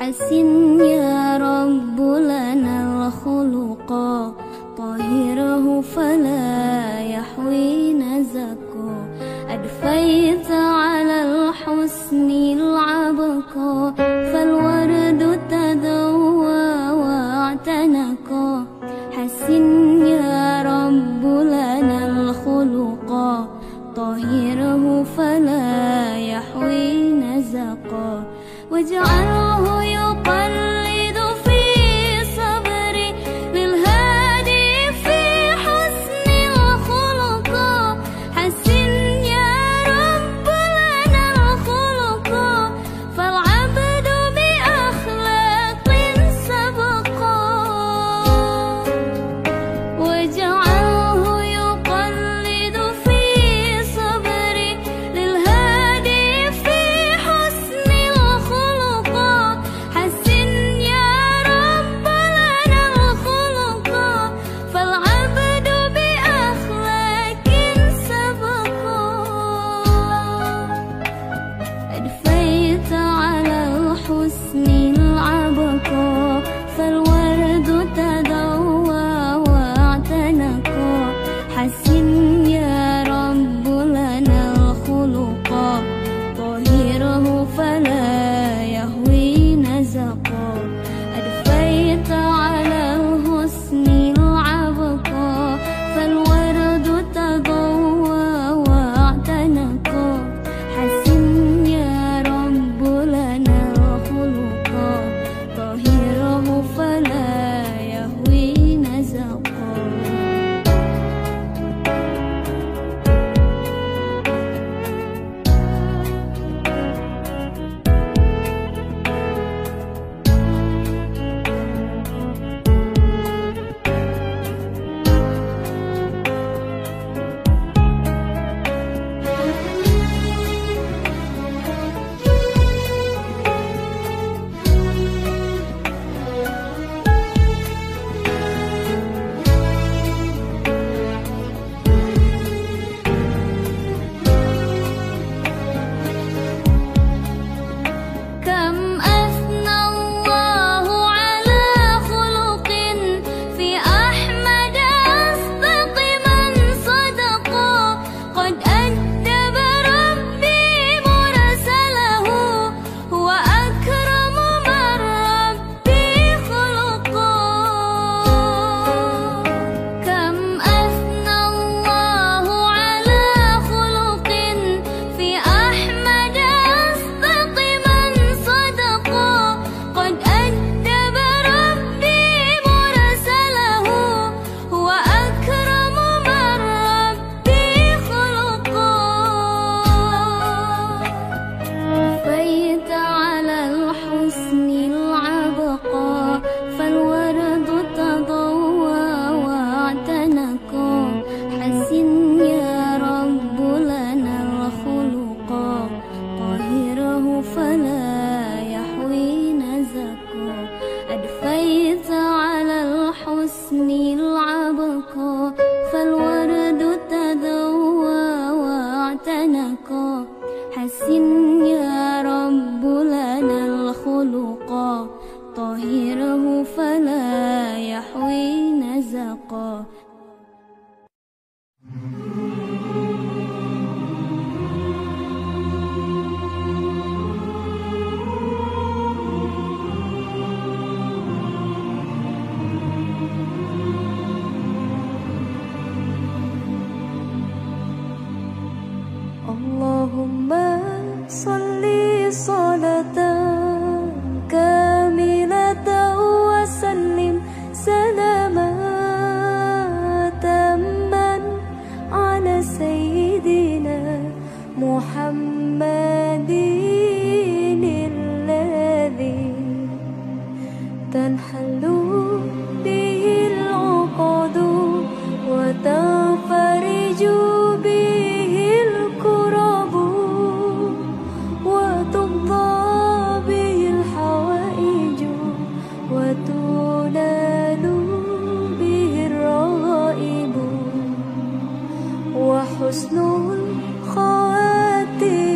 صبري للهادي في حسن الخلق وحسن الخواتم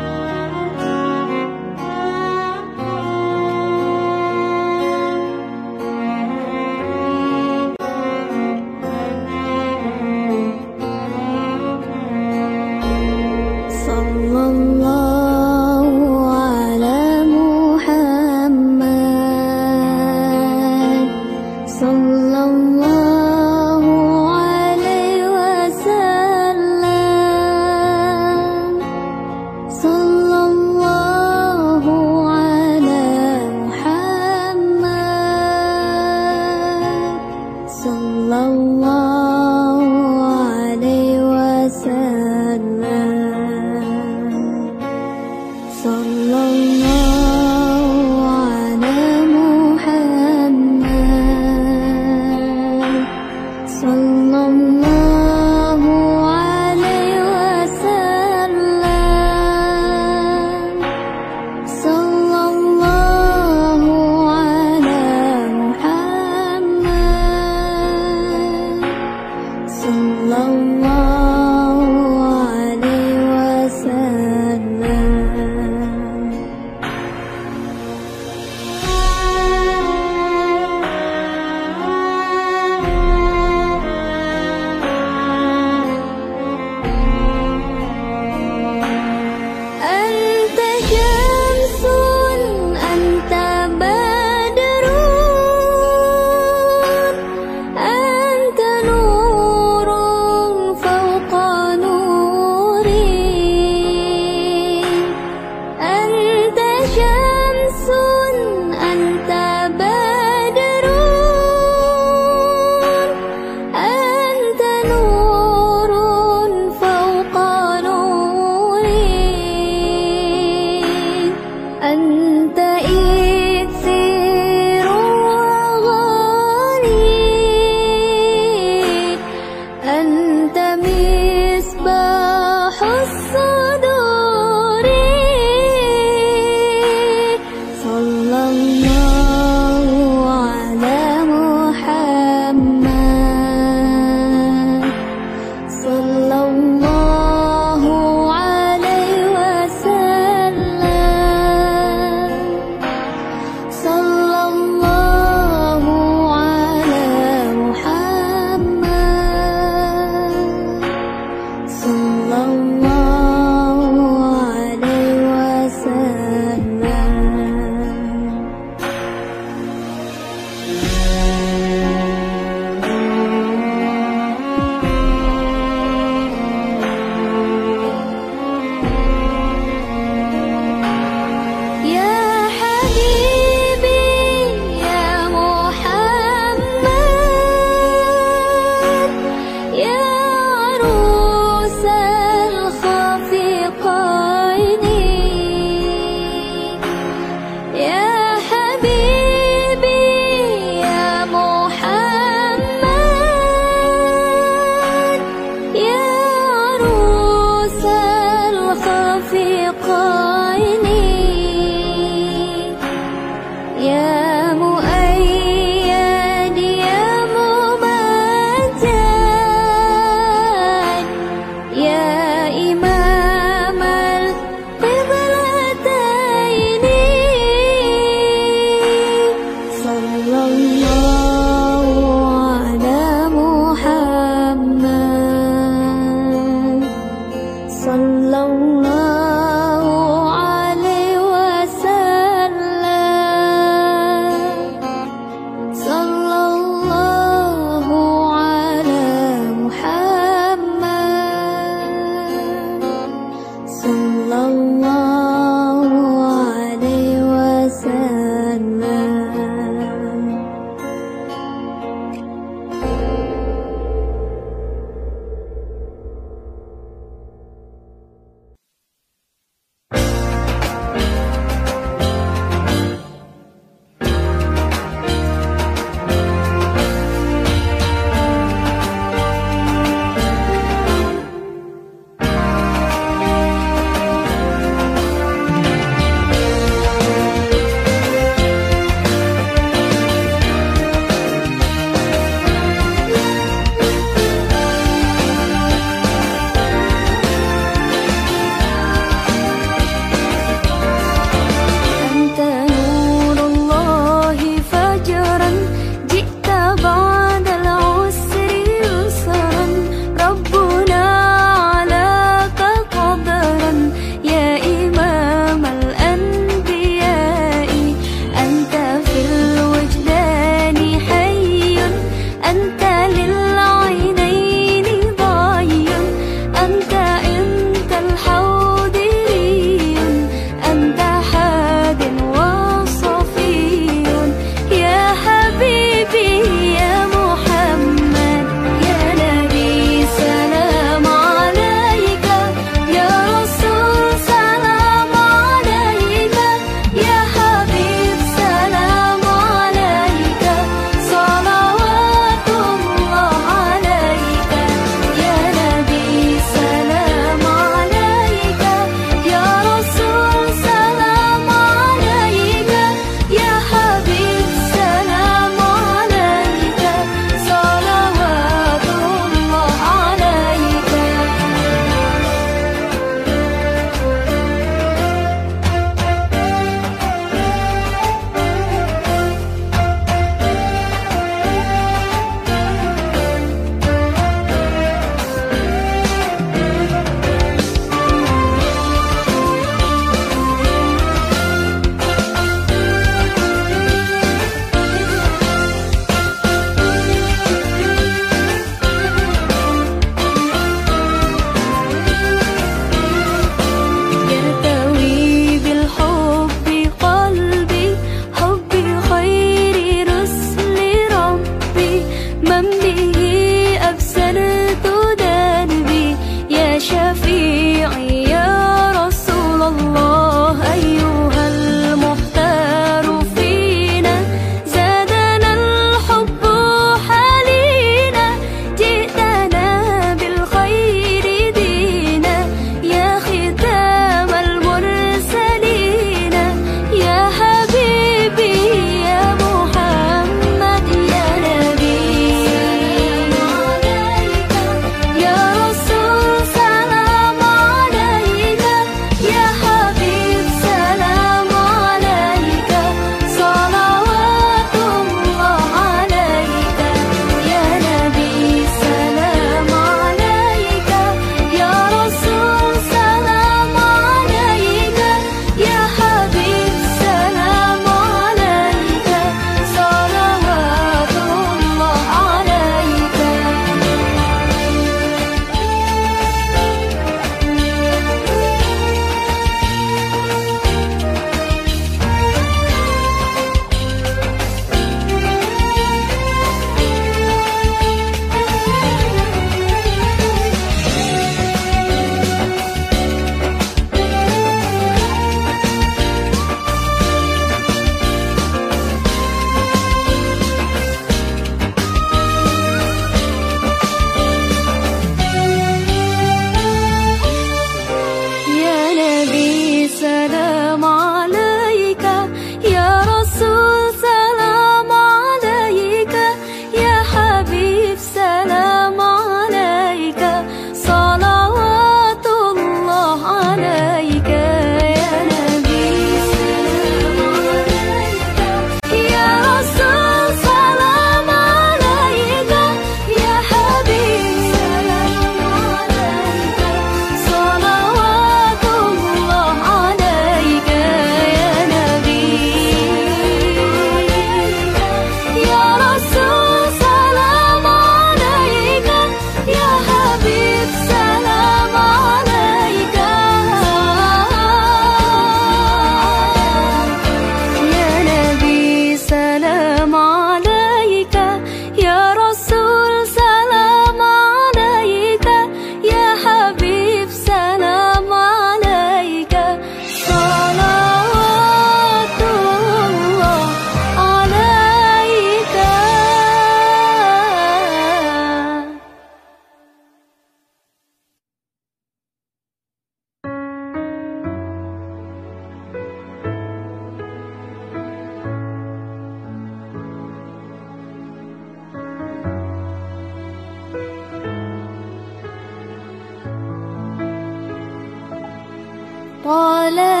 على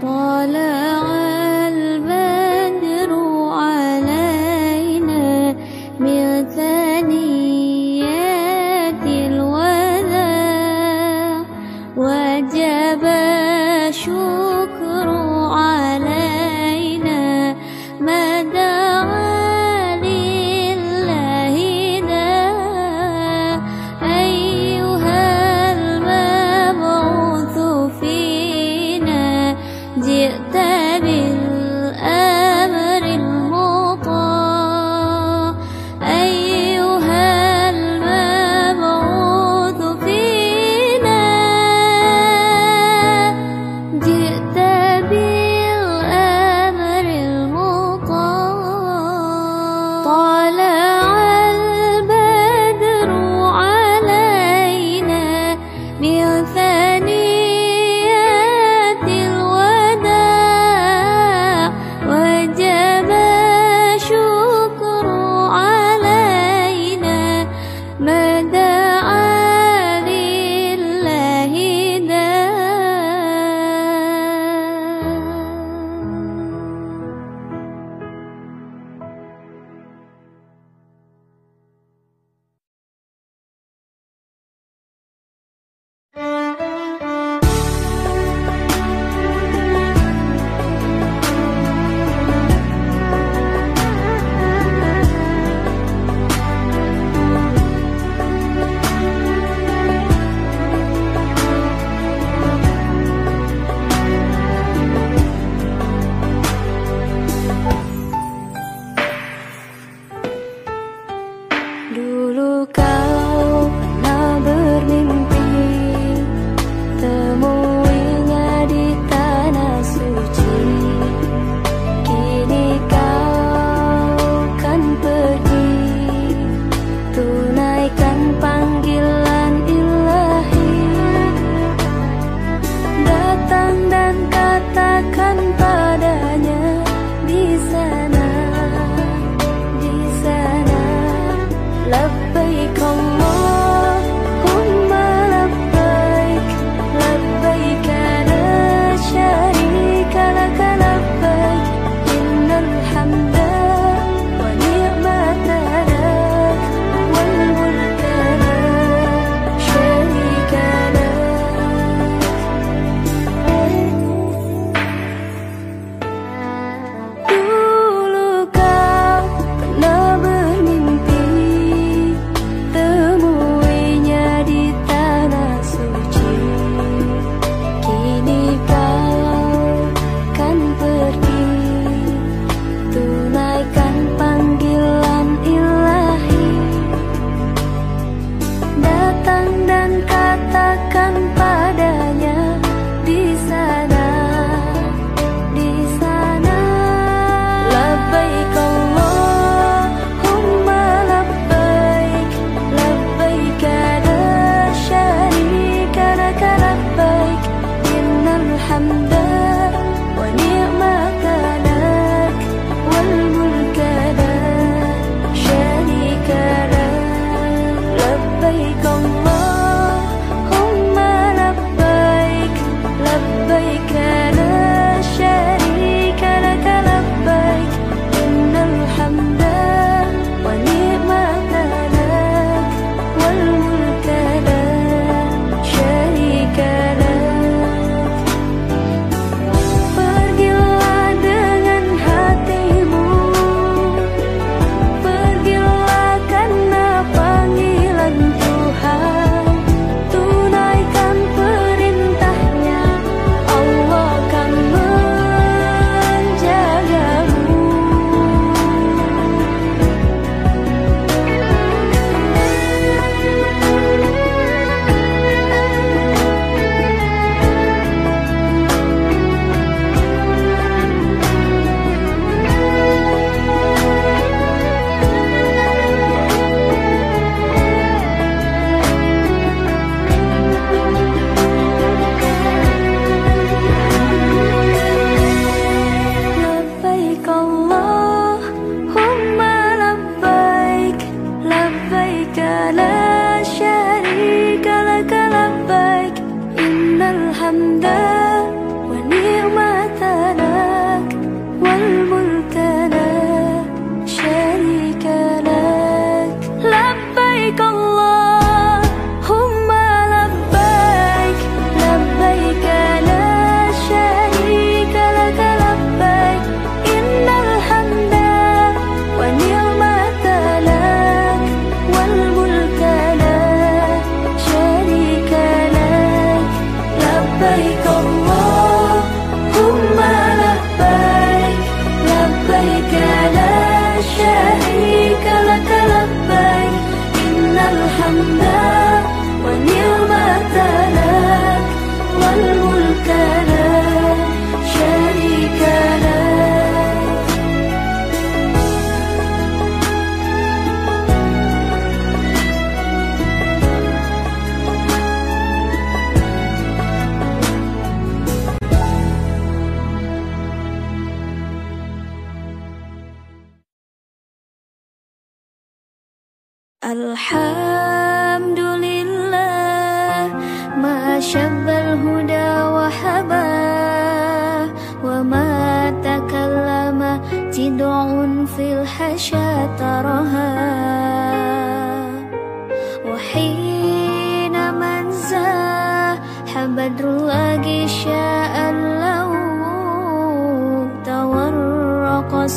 طال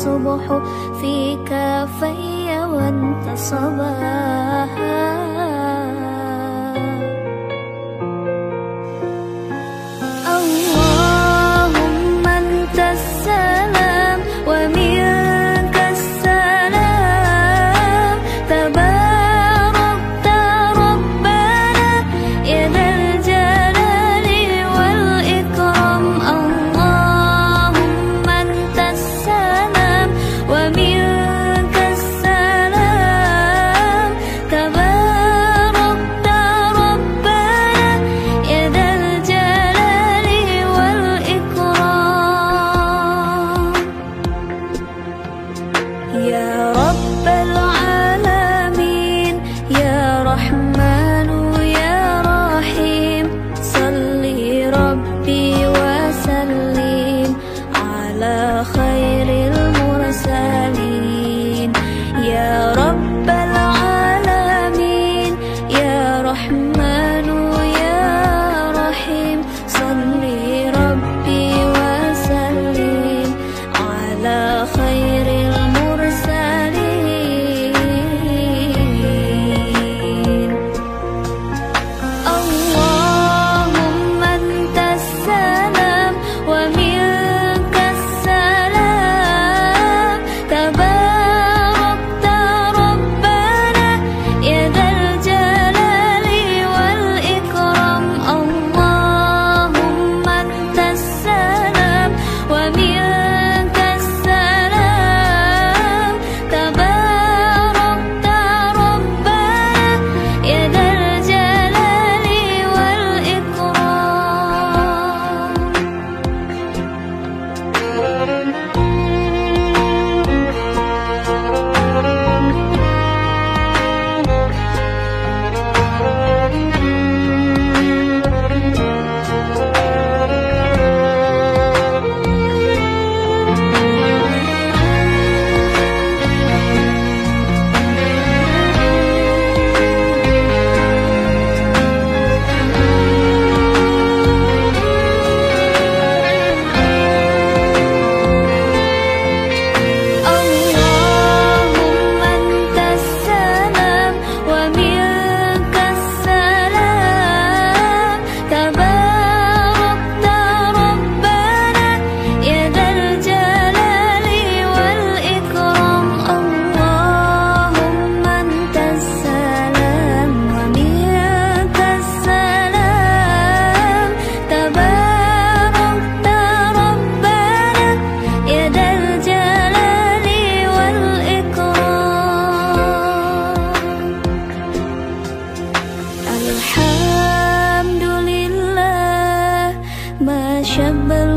الصبح في كافي وانت صباحا.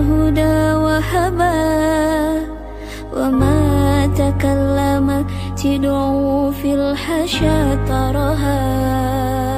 هدى وهبا وما تكلمت تدعو في الحشا ترها